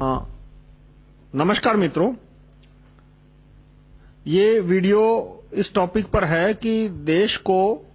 नमस्कार मित्रों। ये वीडियो इस टॉपिक पर है कि देश को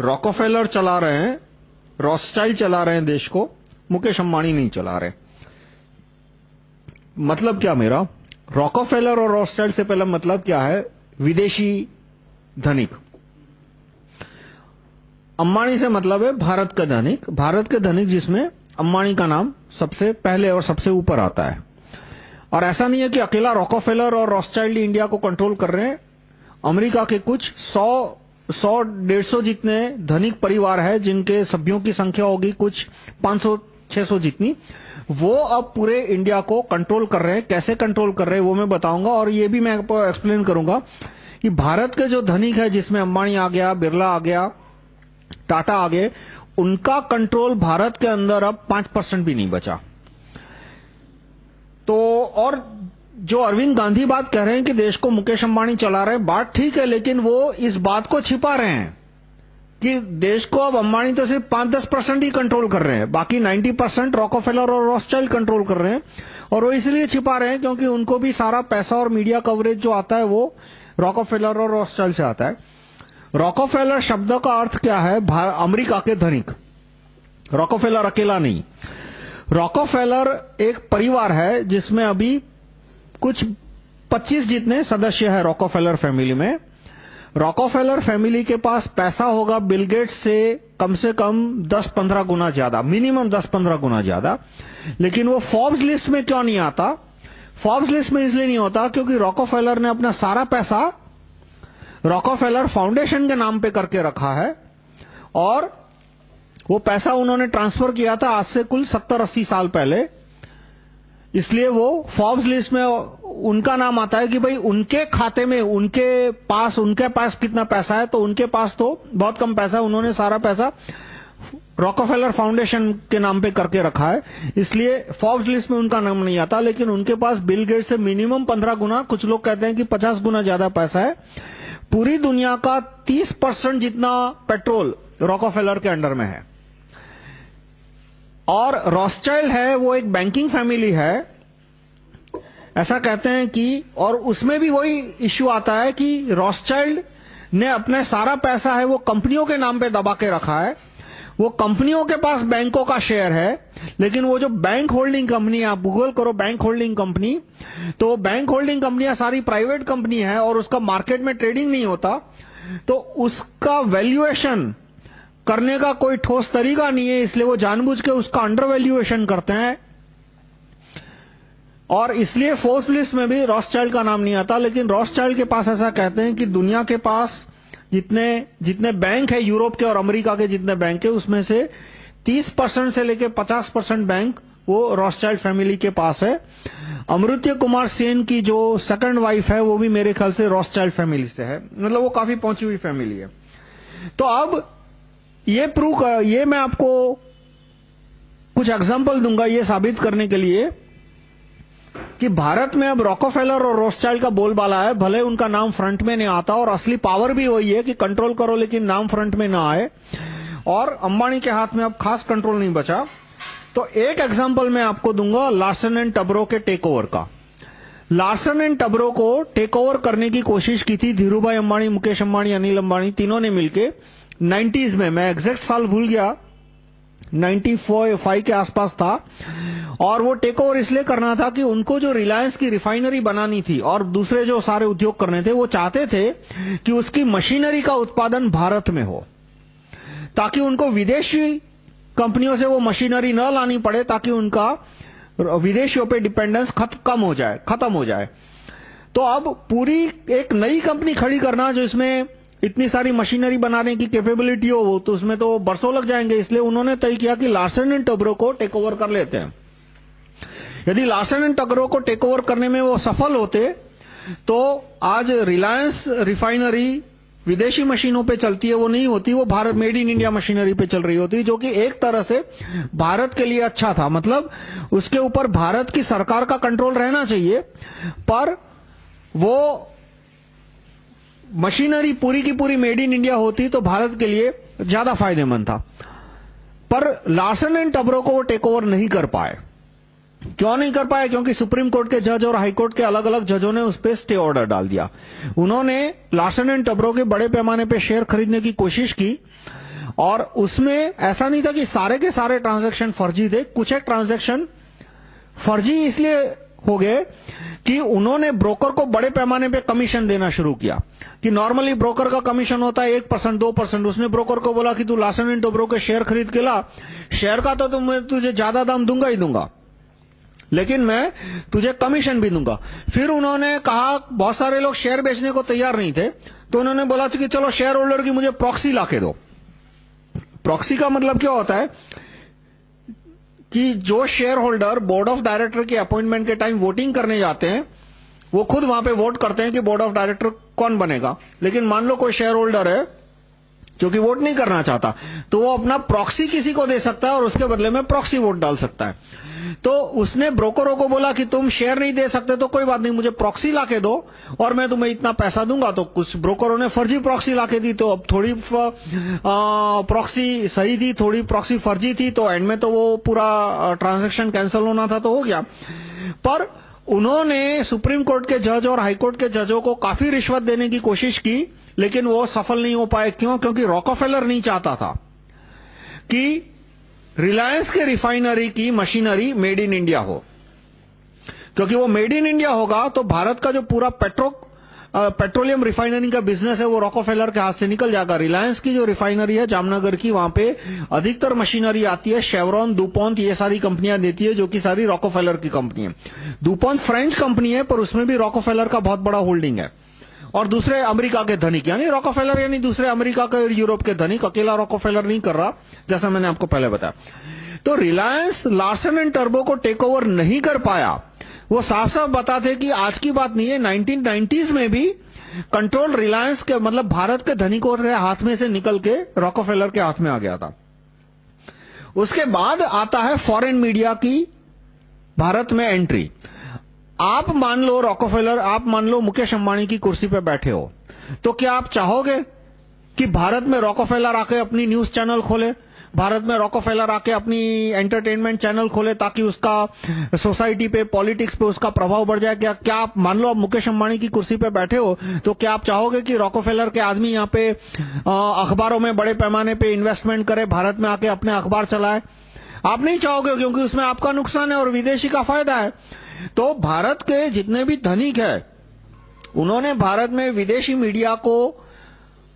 रॉकफेलर चला रहे हैं रॉस्टाइल चला रहे हैं देश को, मुकेश अंबानी नहीं चला रहे। मतलब क्या मेरा? रॉकफेलर और रॉस्टाइल से पहले मतलब क्या है? विदेशी धनिक। अंबानी से मतलब है भारत का धनिक। भारत के धनिक जिसमें अंबानी का नाम सबसे पहले और सबसे ऊपर आता है। और ऐसा नहीं है कि अकेला रॉकफेलर और रॉस्टाइल्ड इंडिया को कंट्रोल कर रहे हैं। अमेरिका के कुछ सौ सौ, डेढ़ सौ जितने धनिक परिवार है, जिनके सभ्यों की संख्या होगी कुछ 500 600 जितनी, वो अब पूरे इंडिया को कंट्रोल कर रहे हैं। कैसे कंट्रोल कर रहे हैं वो मैं बताऊँगा और ये भी मैं आपको एक्सप्लेन करूँगा कि भारत के जो धनिक है, जिसमें अंबानी आ गया, बिरला आ गया, टाटा आ गए उनका कंट्रोल भारत के अंदर अब पाँच परसेंट भी नहीं बचा। तो और जो अरविंद गांधी बात कह रहे हैं कि देश को मुकेश अंबानी चला रहे हैं, बात ठीक है, लेकिन वो इस बात को छिपा रहे हैं कि देश को अब अंबानी तो सिर्फ़ पाँच दस परसेंट ही कंट्रोल कर रहे हैं, बाकी नाइन्टी परसेंट रॉकोफेलर और रॉस्टाइल कंट्रोल कर रहे हैं, और वो इसलिए छिपा रहे हैं क्योंकि उनको भी सारा पैसा और मीडिया कवरेज जो आता है वो रॉकोफेलर और रॉस्टाइल से आता है। रॉकोफेलर शब्द का अर्थ क्या है? अमेरिका के धनिक। रॉकोफेलर अकेला नहीं। रॉकोफेलर एक परिवार है जिसमें अभी कुछ 25 जितने सदस्य हैं रॉकोफेलर फैमिली में। रॉकोफेलर फैमिली के पास पैसा होगा बिल गेट्स से कम से कम 10-15 गुना ज़्यादा मिनिमम 10-15 गुना ज़्यादा। लेकिन वो फोर्ब्स लिस्ट में क्यों नहीं आता? फोर्ब्स लिस्ट में इसलिए नहीं होता क्योंकि रॉकोफेलर ने अपना सारा पैसा रॉकोफेलर फाउंडेशन के नाम पे करके रखा है और वो पैसा उन्होंने ट्रांसफ़र किया था आज से कुल 70-80 साल पहले। इसलिए वो फॉर्ब्स लिस्ट में उनका नाम आता है कि भाई उनके खाते में उनके पास उनके पास कितना पैसा है तो उनके पास तो बहुत कम पैसा है, उन्होंने सारा पैसा रॉकोफेलर फाउंडेशन के नाम पे करके रखा है। इसलिए फॉर्ब्स लिस्ट में उनका नाम नहीं आता, लेकिन उनके पास बिल गेट से मिनिमम 15 गुना, कुछ लोग कहते हैं कि 50 गुना ज़्यादा पैसा है। पूरी दुनिया का 30 परसेंट जितना पेट्रोल रॉकोफेलर के अंडर में है। और रॉस्टाइल्ड है, वो एक बैंकिंग फैमिली है। ऐसा कहते हैं कि, और उसमें भी वही इश्यू आता है कि रॉस्टाइल्ड ने अपने सारा पैसा है वो कंपनियों के नाम पे दबा के रखा है। वो कंपनियों के पास बैंकों का शेयर है, लेकिन वो जो बैंक होल्डिंग कंपनी आप गूगल करो बैंक होल्डिंग कंपनी तो वो बैंक होल्डिंग कंपनियाँ सारी प्राइवेट कंपनी है और उसका मार्केट में ट्रेडिंग नहीं होता तो उसका वैल्यूएशन करने का कोई ठोस तरीका नहीं है, इसलिए वो जानबूझ के उसका अंडर वैल्यूएशन करते हैं। और इसलिए फोर्थ लिस्ट में भी रॉस्टाइल्ड का नाम नहीं आता, लेकिन रॉस्टाइल्ड के पास ऐसा कहते हैं कि दुनिया के पास जितने जितने बैंक है यूरोप के और अमेरिका के जितने बैंक है, उसमें से 30 परसेंट से लेकर 50 परसेंट बैंक वो रॉस्टाइल्ड फैमिली के पास है। अमृत्य कुमार सेन की जो सेकंड वाइफ है, वो भी मेरे ख्याल से रॉस्टाइल्ड फैमिली से है। मतलब वो काफ़ी पहुँची हुई फैमिली है। तो अब ये प्रूव ये मैं आपको कुछ एग्ज़ाम्पल दूँगा ये साबित करने के लिए। कि भारत में अब रॉकोफेलर और रोस्टाइल का बोलबाला है, भले उनका नाम फ्रंट में नहीं आता और असली पावर भी वही है कि कंट्रोल करो लेकिन नाम फ्रंट में ना आए। और अंबानी के हाथ में अब खास कंट्रोल नहीं बचा। तो एक एग्जांपल मैं आपको दूँगा लार्सन एंड टबरो के टेक ओवर का। लार्सन एंड टबरो को टेक ओवर करने की कोशिश की थी धीरूभाई अंबानी, मुकेश अंबानी, अनिल अंबानी, तीनों ने मिलकर 90s में, मैं एग्जैक्ट साल भूल गया। 94 के आसपास था। और वो टेक ओवर इसलिए करना था कि उनको जो रिलायंस की रिफाइनरी बनानी थी और दूसरे जो सारे उद्योग करने थे, वो चाहते थे कि उसकी मशीनरी का उत्पादन भारत में हो, ताकि उनको विदेशी कंपनियों से वो मशीनरी न लानी पड़े, ताकि उनका विदेशियों पे डिपेंडेंस खत, कम हो जाए, खत्म हो जाए। तो अब पूरी एक नई कंपनी खड़ी करना जो इसमें इतनी सारी मशीनरी बनाने की कैपेबिलिटी हो वो तो उसमें तो बरसों लग जाएँगे। इसलिए उन्होंने तय किया कि लार्सन एंड टबरो को टेक ओवर कर लेते हैं। यदि लार्सन एंड टबरो को टेक ओवर करने में वो सफल होते तो आज रिलायंस रिफाइनरी विदेशी मशीनों पे चलती है, वो नहीं होती। वो Bharat made in India machinery पे चल रही होती, जो कि एक तरह से भारत के लिए अच्छा था। मतलब उसके ऊपर भारत की सरकार का कंट्रोल रहना चाहिए, पर वो मशीनरी पूरी की पूरी मेड इन इंडिया होती तो भारत के लिए ज़्यादा फ़ायदेमंद था। पर लार्सन एंड टब्रो को वो टेक ओवर नहीं कर पाए। क्यों नहीं कर पाए? क्योंकि सुप्रीम कोर्ट के जज और हाई कोर्ट के अलग अलग जजों ने उस पर स्टे ऑर्डर डाल दिया। उन्होंने लार्सन एंड टब्रो के बड़े पैमाने पर शेयर खरीदने की कोशिश की और उसमें ऐसा नहीं था कि सारे के सारे ट्रांजैक्शन फर्जी थे। कुछ एक ट्रांजैक्शन फर्जी इसलिए हो गए कि उन्होंने ब्रोकर को बड़े पैमाने पे कमीशन देना शुरू किया। कि नॉर्मली ब्रोकर का कमीशन होता है एक परसेंट, दो परसेंट। उसने ब्रोकर को बोला कि तू लासन एंड टोब्रो के शेयर खरीद के ला। शेयर का तो मैं तुझे ज़्यादा दाम दूँगा ही दूँगा। लेकिन मैं तुझे कमीशन भी दूँगा। फिर उन्होंने कहा, बहुत सारे लोग शेयर बेचने को तैयार नहीं थे। तो उन्होंने बोला कि चलो शेयर होल्डर की मुझे प्रॉक्सी ला के दो। प्रॉक्सी का मतलब क्या होता है? कि जो share holder board of director के अपॉइंटमेंट के टाइम वोटिंग करने जाते हैं, वो खुद वहाँ पे वोट करते हैं कि बोर्ड ऑफ़ डायरेक्टर कौन बनेगा। लेकिन मान लो कोई शेयर होल्डर है जो कि वोट नहीं करना चाहता। तो वो अपना प्रॉक्सी किसी को दे सकता है और उसके बदले में प्रॉक्सी वोट डाल सकता है। तो उसने ब्रोकरों को बोला कि तुम शेयर नहीं दे सकते तो कोई बात नहीं, मुझे प्रॉक्सी ला के दो और मैं तुम्हें इतना पैसा दूँगा। तो कुछ ब्रोकरों ने फर्जी प्रॉक्सी ला के दी तो अब थोड़ी प्रॉक्सी सही थी, थोड़ी प्रॉक्सी फर्जी थी तो एंड में तो वो पूरा ट्रांजेक्शन कैंसिल होना था तो हो गया। पर उन्होंने सुप्रीम कोर्ट के जज और हाईकोर्ट के जजों को काफ़ी रिश्वत देने की कोशिश की लेकिन वो सफल नहीं हो पाए। क्यों? क्योंकि रॉकोफेलर नहीं चाहता था कि रिलायंस के रिफाइनरी की मशीनरी मेड इन इंडिया हो। क्योंकि वो मेड इन इंडिया होगा तो भारत का जो पूरा पेट्रो पेट्रोलियम रिफाइनरी का बिज़नेस है, वो रॉकोफेलर के हाथ से निकल जाएगा। रिलायंस की जो रिफाइनरी है, जामनगर की, वहाँ पे अधिकतर मशीनरी आती है। शेवरॉन दुपोंत ये सारी कंपनियाँ देती है, जो कि सारी रॉकोफेलर की कंपनी है। दुपोंत फ्रेंच कंपनी है, पर उसमें भी रॉकोफेलर का बहुत बड़ा होल्डिंग है। और दूसरे अमेरिका के धनिक यानी रॉकोफेलर यानी दूसरे अमेरिका के यूरोप के धनिक अकेला रॉकोफेलर नहीं कर रहा, जैसा मैंने आपको पहले बताया। तो रिलायंस लार्सन एंड टर्बो को टेक ओवर नहीं कर पाया। वो साफ़ साफ़ बताते कि आज की बात नहीं है 1990s में भी कंट्रोल रिलायंस के मतलब भारत के धनिकों के हाथ में से निकल के रॉकोफेलर के हाथ में आ गया था। उसके बाद आता है फॉरेन मीडिया की, भारत में एंट्री आप मान लो रॉकोफेलर आप मान लो मुकेश अंबानी की कुर्सी पे बैठे हो तो क्या आप चाहोगे कि भारत में रॉकोफेलर आके अपनी न्यूज़ चैनल खोले, भारत में रॉकोफेलर आके अपनी एंटरटेनमेंट चैनल खोले ताकि उसका सोसाइटी पे पॉलिटिक्स पे उसका प्रभाव बढ़ जाए? क्या क्या आप मान लो आप मुकेश अंबानी की कुर्सी पे बैठे हो तो क्या आप चाहोगे कि रॉकोफेलर के आदमी यहाँ पे अखबारों में बड़े पैमाने पे इन्वेस्टमेंट करे, भारत में आके अपने अखबार चलाए? आप नहीं चाहोगे क्योंकि उसमें आपका नुकसान है और विदेशी का फ़ायदा है। तो भारत के जितने भी धनिक है, उन्होंने भारत में विदेशी मीडिया को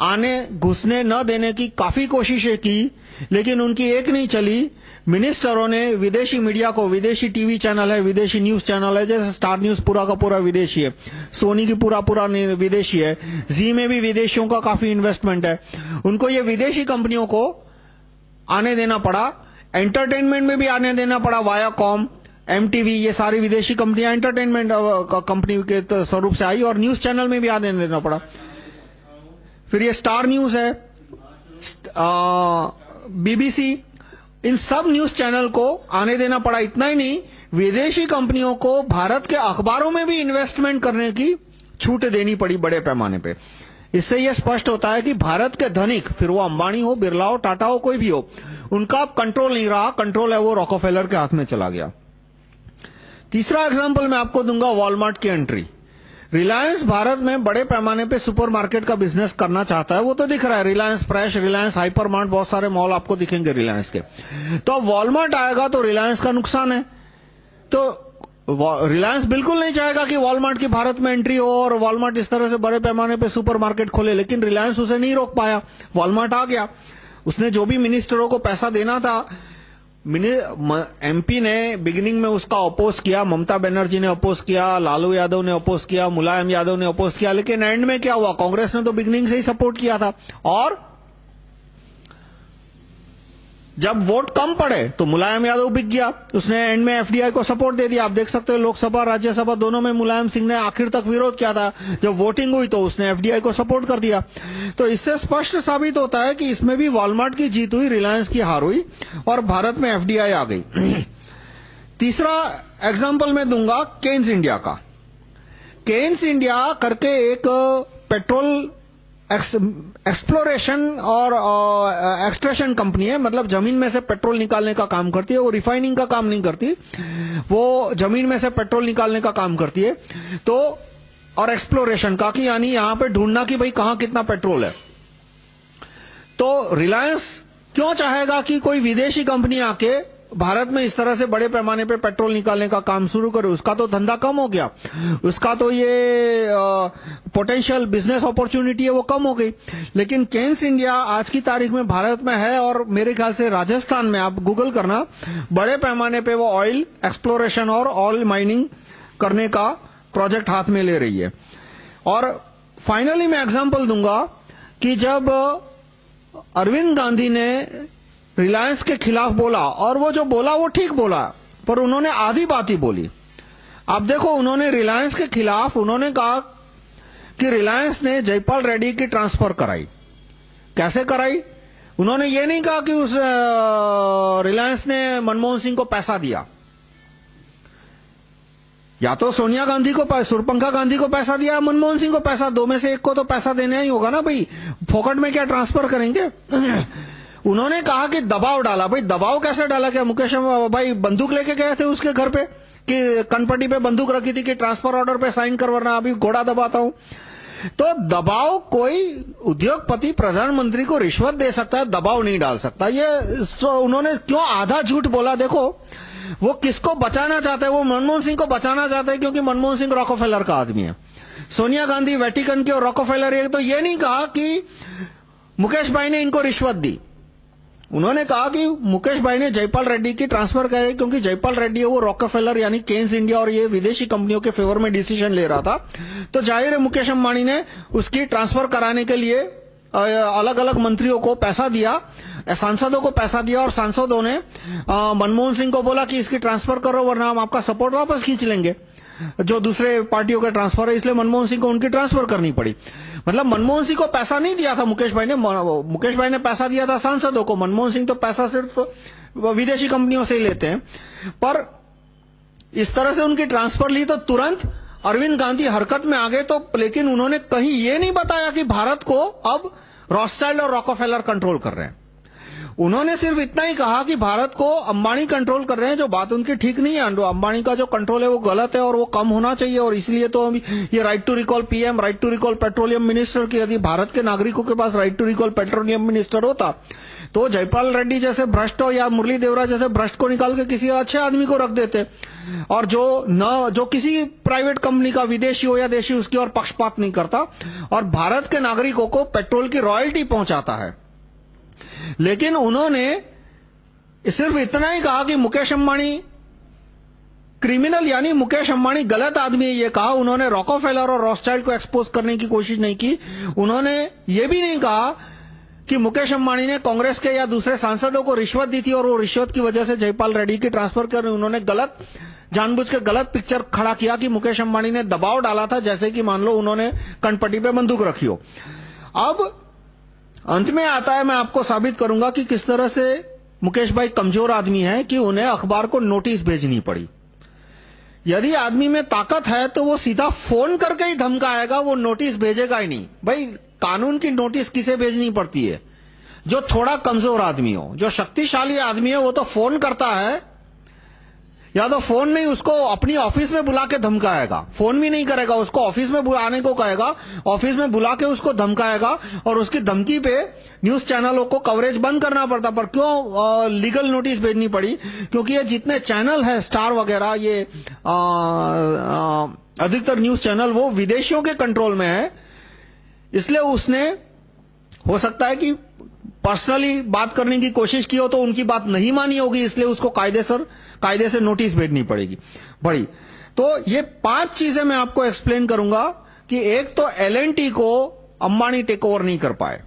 आने, घुसने, न देने की काफ़ी कोशिशें की, लेकिन उनकी एक नहीं चली। मिनिस्टरों ने विदेशी मीडिया को, विदेशी टीवी चैनल है, विदेशी न्यूज़ चैनल है, जैसे स्टार न्यूज़ पूरा का पूरा विदेशी है, सोनी की पूरा पूरा विदेशी है, जी में भी विदेशियों का काफ़ी इन्वेस्टमेंट है। उनको ये विदेशी कंपनियों को आने देना पड़ा एंटरटेनमेंट में भी आने देना पड़ा वाया कॉम एमटीवी ये सारी विदेशी कंपनियाँ एंटरटेनमेंट कंपनी के स्वरूप से आई और न्यूज़ चैनल में भी आने देना पड़ा। फिर ये स्टार न्यूज़ है बीबीसी इन सब न्यूज़ चैनल को आने देना पड़ा। इतना ही नहीं, विदेशी कंपनियों को भारत के अखबारों में भी इन्वेस्टमेंट करने की छूट देनी पड़ी बड़े पैमाने पे। इससे यह स्पष्ट होता है कि भारत के धनिक, फिर वो अंबानी हो, बिरला हो, टाटा हो, कोई भी हो, उनका कंट्रोल नहीं रहा। कंट्रोल है वो रॉकोफेलर के हाथ में चला गया। तीसरा एग्ज़ाम्पल मैं आपको दूँगा वॉलमार्ट की एंट्री रिलायंस भारत में बड़े पैमाने पे सुपरमार्केट का बिज़नेस करना चाहता है। वो तो दिख रहा है रिलायंस फ्रेश रिलायंस हाइपरमार्ट बहुत सारे मॉल आपको दिखेंगे रिलायंस के। तो अब वॉलमार्ट आएगा तो रिलायंस का नुकसान है। तो रिलायंस बिल्कुल नहीं चाहेगा कि वॉलमार्ट की भारत में एंट्री हो और वॉलमार्ट इस तरह से बड़े पैमाने पे सुपरमार्केट खोले, लेकिन रिलायंस उसे नहीं रोक पाया। वॉलमार्ट आ गया। उसने जो भी मिनिस्टरों को पैसा देना था एमपी ने बिगिनिंग में उसका अपोज किया, ममता बनर्जी ने अपोज किया, लालू यादव ने अपोज किया, मुलायम यादव ने अपोज किया, लेकिन एंड में क्या हुआ? कांग्रेस ने तो बिगिनिंग से ही सपोर्ट किया था। और जब वोट कम पड़े तो मुलायम यादव बिक गया। उसने एंड में एफडीआई को सपोर्ट दे दिया। आप देख सकते हो लोकसभा, राज्यसभा दोनों में मुलायम सिंह ने आखिर तक विरोध किया था। जब वोटिंग हुई तो उसने एफडीआई को सपोर्ट कर दिया। तो इससे स्पष्ट साबित होता है कि इसमें भी वॉलमार्ट की जीत हुई रिलायंस की हार हुई और भारत में एफडीआई आ गई। तीसरा एग्ज़ाम्पल मैं दूँगा केन्स इंडिया का। केन्स इंडिया करके एक पेट्रोल एक्सप्लोरेशन और एक्सट्रेशन कंपनी है। मतलब ज़मीन में से पेट्रोल निकालने का काम करती है, वो रिफाइनिंग का काम नहीं करती। वो ज़मीन में से पेट्रोल निकालने का काम करती है। तो और एक्सप्लोरेशन का कि यानी यहाँ पे ढूंढना कि भाई कहाँ कितना पेट्रोल है। तो रिलायंस क्यों चाहेगा कि कोई विदेशी कंपनी आके भारत में इस तरह से बड़े पैमाने पे पेट्रोल निकालने का काम शुरू करे। उसका तो धंधा कम हो गया। उसका तो ये पोटेंशियल बिज़नेस अपॉर्चुनिटी है वो कम हो गई। लेकिन केन्स इंडिया आज की तारीख में भारत में है और मेरे ख्याल से राजस्थान में, आप गूगल करना, बड़े पैमाने पे वो ऑयल एक्सप्लोरेशन और ऑयल माइनिंग करने का प्रोजेक्ट हाथ में ले रही है। और फाइनली मैं एग्जांपल दूँगा कि जब अरविंद गांधी ने रिलायंस के खिलाफ बोला और वो जो बोला, वो ठीक बोला, पर उन्होंने आधी बात ही बोली। अब देखो, उन्होंने रिलायंस के खिलाफ, उन्होंने कहा कि रिलायंस ने जयपाल रेड्डी की ट्रांसफ़र कराई। कैसे कराई? उन्होंने ये नहीं कहा कि उस रिलायंस ने मनमोहन सिंह को पैसा दिया। या तो सोनिया गांधी को सुरपंखा गांधी को पैसा दिया, मनमोहन सिंह को पैसा, दो में से एक को तो पैसा देना ही होगा ना भाई। फोकट में क्या ट्रांसफ़र करेंगे? उन्होंने कहा कि दबाव डाला। भाई, दबाव कैसे डाला क्या मुकेश भाई बंदूक लेके गए थे उसके घर पे? कि कनपट्टी पे बंदूक रखी थी कि ट्रांसफ़र ऑर्डर पे साइन करवाना, अभी घोड़ा दबाता हूँ। तो दबाव कोई उद्योगपति, प्रधानमंत्री को रिश्वत दे सकता है, दबाव नहीं डाल सकता। ये उन्होंने क्यों आधा झूठ बोला? देखो, वो किसको बचाना चाहते हैं? वो मनमोहन सिंह को बचाना चाहते हैं क्योंकि मनमोहन सिंह रॉकोफेलर का आदमी है। सोनिया गांधी वेटिकन के और रॉकोफेलर तो ये नहीं कहा कि मुकेश भाई ने इनको रिश्वत दी। उन्होंने कहा कि मुकेश भाई ने जयपाल रेड्डी की ट्रांसफ़र करे क्योंकि जयपाल रेड्डी है, वो रॉकफेलर यानी केन्स इंडिया और ये विदेशी कंपनियों के फेवर में डिसीज़न ले रहा था। तो ज़ाहिर है मुकेश अंबानी ने उसकी ट्रांसफ़र कराने के लिए अलग अलग मंत्रियों को पैसा दिया, सांसदों को पैसा दिया और सांसदों ने मनमोहन सिंह को बोला कि इसकी ट्रांसफ़र करो, वरना हम आपका सपोर्ट वापस खींच लेंगे। जो दूसरे पार्टियों का ट्रांसफ़र है, इसलिए मनमोहन सिंह को उनकी ट्रांसफ़र करनी पड़ी। मतलब मनमोहन सिंह को पैसा नहीं दिया था मुकेश भाई ने मुकेश भाई ने पैसा दिया था सांसदों को। मनमोहन सिंह तो पैसा सिर्फ़ विदेशी कंपनियों से ही लेते हैं। पर इस तरह से उनकी ट्रांसफ़र ली तो तुरंत अरविंद गांधी हरकत में आ गए तो लेकिन उन्होंने कहीं ये नहीं बताया कि भारत को अब रॉस्टाइल्ड और रॉकोफेलर कंट्रोल कर रहे हैं। उन्होंने सिर्फ़ इतना ही कहा कि भारत को अंबानी कंट्रोल कर रहे हैं, जो बात उनकी ठीक नहीं है अंबानी का जो कंट्रोल है वो गलत है और वो कम होना चाहिए और इसलिए तो हम ये right to recall PM right to recall petroleum minister की, यदि भारत के नागरिकों के पास right to recall petroleum minister होता तो जयपाल रेड्डी जैसे भ्रष्ट हो या मुरली देवरा जैसे भ्रष्ट को निकाल के किसी अच्छे आदमी को रख देते, और जो न, जो किसी प्राइवेट कंपनी का विदेशी हो या देशी, उसकी और पक्षपात नहीं करता, और भारत के नागरिकों को पेट्रोल की रॉयल्टी पहुंचाता है। लेकिन उन्होंने सिर्फ़ इतना ही कहा कि मुकेश अंबानी क्रिमिनल, यानी मुकेश अंबानी गलत आदमी है, ये कहा। उन्होंने रॉकोफेलर और रॉस्टाइल्ड को एक्सपोज करने की कोशिश नहीं की। उन्होंने ये भी नहीं कहा कि मुकेश अंबानी ने कांग्रेस के या दूसरे सांसदों को रिश्वत दी थी और वो रिश्वत की वजह से जयपाल रेड्डी की ट्रांसफ़र कर उन्होंने गलत, जानबूझ के गलत पिक्चर खड़ा किया कि मुकेश अंबानी ने दबाव डाला था, जैसे कि मान लो उन्होंने कनपट्टी पे बंदूक रखी हो। अब अंत में आता है, मैं आपको साबित करूँगा कि किस तरह से मुकेश भाई कमज़ोर आदमी है कि उन्हें अखबार को नोटिस भेजनी पड़ी। यदि आदमी में ताकत है तो वो सीधा फ़ोन करके ही धमकाएगा वो नोटिस भेजेगा ही नहीं। भाई, कानून की नोटिस किसे भेजनी पड़ती है? जो थोड़ा कमज़ोर आदमी हो, जो शक्तिशाली आदमी है, वो तो फ़ोन करता है या तो फ़ोन नहीं उसको अपनी ऑफ़िस में बुला के धमकाएगा। फ़ोन भी नहीं करेगा, उसको ऑफ़िस में बुलाने को कहेगा। ऑफ़िस में बुला के उसको धमकाएगा और उसकी धमकी पे न्यूज़ चैनलों को कवरेज बंद करना पड़ता। पर क्यों लीगल नोटिस भेजनी पड़ी? क्योंकि ये जितने चैनल है, स्टार वगैरह, ये अधिकतर न्यूज़ चैनल वो विदेशियों के कंट्रोल में है। इसलिए उसने, हो सकता है कि पर्सनली बात करने की कोशिश की हो तो उनकी बात नहीं मानी होगी इसलिए उसको कायदेसर कायदे से नोटिस भेजनी पड़ेगी। बड़ी। तो ये पाँच चीज़ें मैं आपको एक्सप्लेन करूँगा कि एक तो एलएनटी को अंबानी टेक ओवर नहीं कर पाए।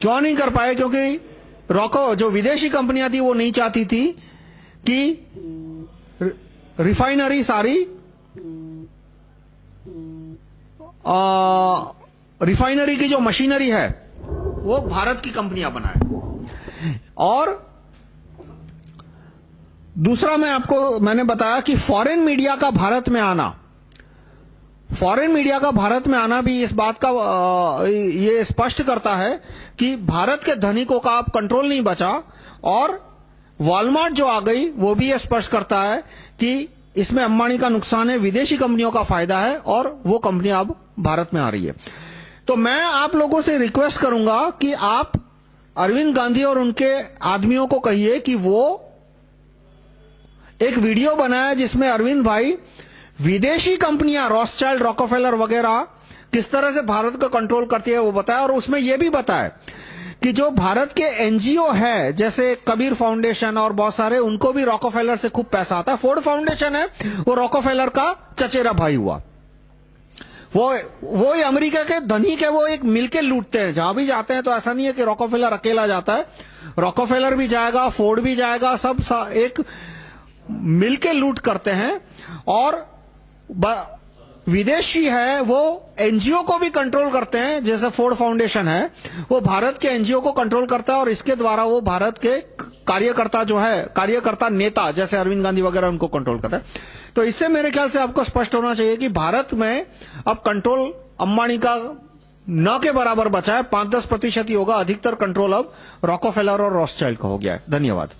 क्यों नहीं कर पाए? क्योंकि रॉको जो विदेशी कंपनियाँ थी वो नहीं चाहती थी कि रिफाइनरी सारी आ, रिफाइनरी की जो मशीनरी है वो भारत की कंपनियाँ बनाए। और दूसरा मैं आपको, मैंने बताया कि फॉरेन मीडिया का भारत में आना। फॉरेन मीडिया का भारत में आना भी इस बात का ये स्पष्ट करता है कि भारत के धनिकों का अब कंट्रोल नहीं बचा और वॉलमार्ट जो आ गई, वो भी ये स्पष्ट करता है कि इसमें अंबानी का नुकसान है, विदेशी कंपनियों का फ़ायदा है और वो कंपनी अब भारत में आ रही है। तो मैं आप लोगों से रिक्वेस्ट करूँगा कि आप अरविंद गांधी और उनके आदमियों को कहिए कि वो एक वीडियो बनाया जिसमें अरविंद भाई विदेशी कंपनियाँ रॉसचाइल्ड रॉकोफेलर वगैरह, किस तरह से भारत को कंट्रोल करती है वो बताया और उसमें यह भी बताया कि जो भारत के एनजीओ है, जैसे कबीर फाउंडेशन और बहुत सारे, उनको भी रॉकोफेलर से खूब पैसा आता है। फोर्ड फाउंडेशन है, वो रॉकोफेलर का चचेरा भाई हुआ। वो वो अमेरिका के धनी के वो एक मिलके लूटते हैं। जहाँ भी जाते हैं तो ऐसा नहीं है कि रॉकोफेलर अकेला जाता है। रॉकोफेलर भी जाएगा फोर्ड भी जाएगा, सब एक मिलके लूट करते हैं। और विदेशी है, वो एनजीओ को भी कंट्रोल करते हैं, जैसे फोर्ड फाउंडेशन है। वो भारत के एनजीओ को कंट्रोल करता है और इसके द्वारा वो भारत के कार्यकर्ता जो है, कार्यकर्ता नेता, जैसे अरविंद गांधी वगैरह उनको कंट्रोल करता है। तो इससे मेरे ख्याल से आपको स्पष्ट होना चाहिए कि भारत में अब कंट्रोल अंबानी का न के बराबर बचा है। पाँच दस प्रतिशत ही होगा। अधिकतर कंट्रोल अब रॉकोफेलर और रॉसचाइल्ड का हो गया है। धन्यवाद।